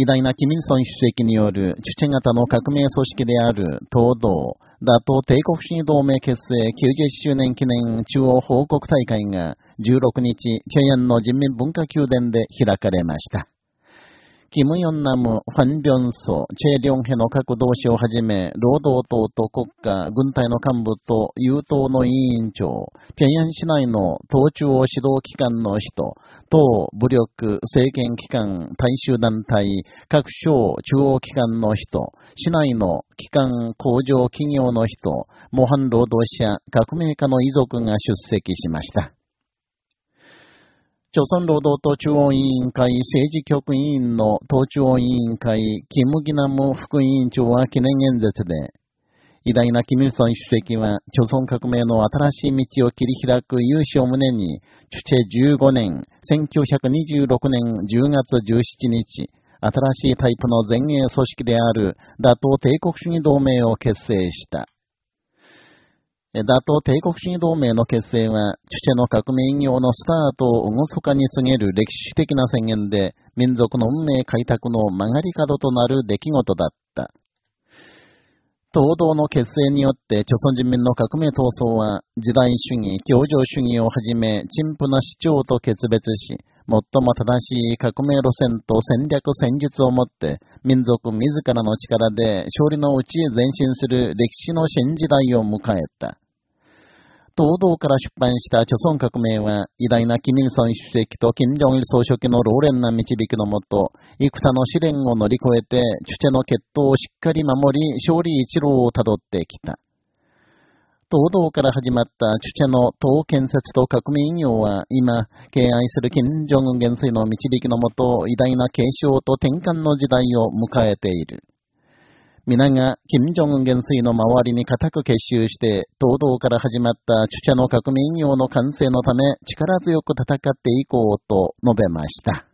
偉大なキミルソン主席によるチュチェ型の革命組織である東道、打倒帝国主義同盟結成90周年記念中央報告大会が16日、平壌の人民文化宮殿で開かれました。キム・ヨンナム、ファン・ビョンソ、チェ・リョンヘの各同志をはじめ、労働党と国家、軍隊の幹部と、友党の委員長、平壌市内の党中央指導機関の人、党、武力、政権機関、大衆団体、各省、中央機関の人、市内の機関、工場、企業の人、模範労働者、革命家の遺族が出席しました。朝鮮労働党中央委員会政治局委員の党中央委員会、キム・ギナム副委員長は記念演説で、偉大なキム・イルソン主席は、朝鮮革命の新しい道を切り開く勇姿を胸に、チュチェ15年、1926年10月17日、新しいタイプの前衛組織である打倒帝国主義同盟を結成した。打倒帝国主義同盟の結成は、チュチェの革命業のスタートを厳かに告げる歴史的な宣言で、民族の運命開拓の曲がり角となる出来事だった。東道の結成によって、朝鮮人民の革命闘争は、時代主義、共情主義をはじめ、陳腐な主張と決別し、最も正しい革命路線と戦略戦術をもって、民族自らの力で勝利のうちへ前進する歴史の新時代を迎えた。東道から出版した著孫革命は、偉大なキミルソン主席と金正日総書記の老練な導きのもと、幾多の試練を乗り越えて、チュチェの決闘をしっかり守り、勝利一路をたどってきた。東道から始まったチュチェの党建設と革命業は、今、敬愛する金正恩元帥の導きのもと、偉大な継承と転換の時代を迎えている。皆が、金正恩元帥の周りに固く結集して、東道から始まった著者の革命業の完成のため、力強く戦っていこうと述べました。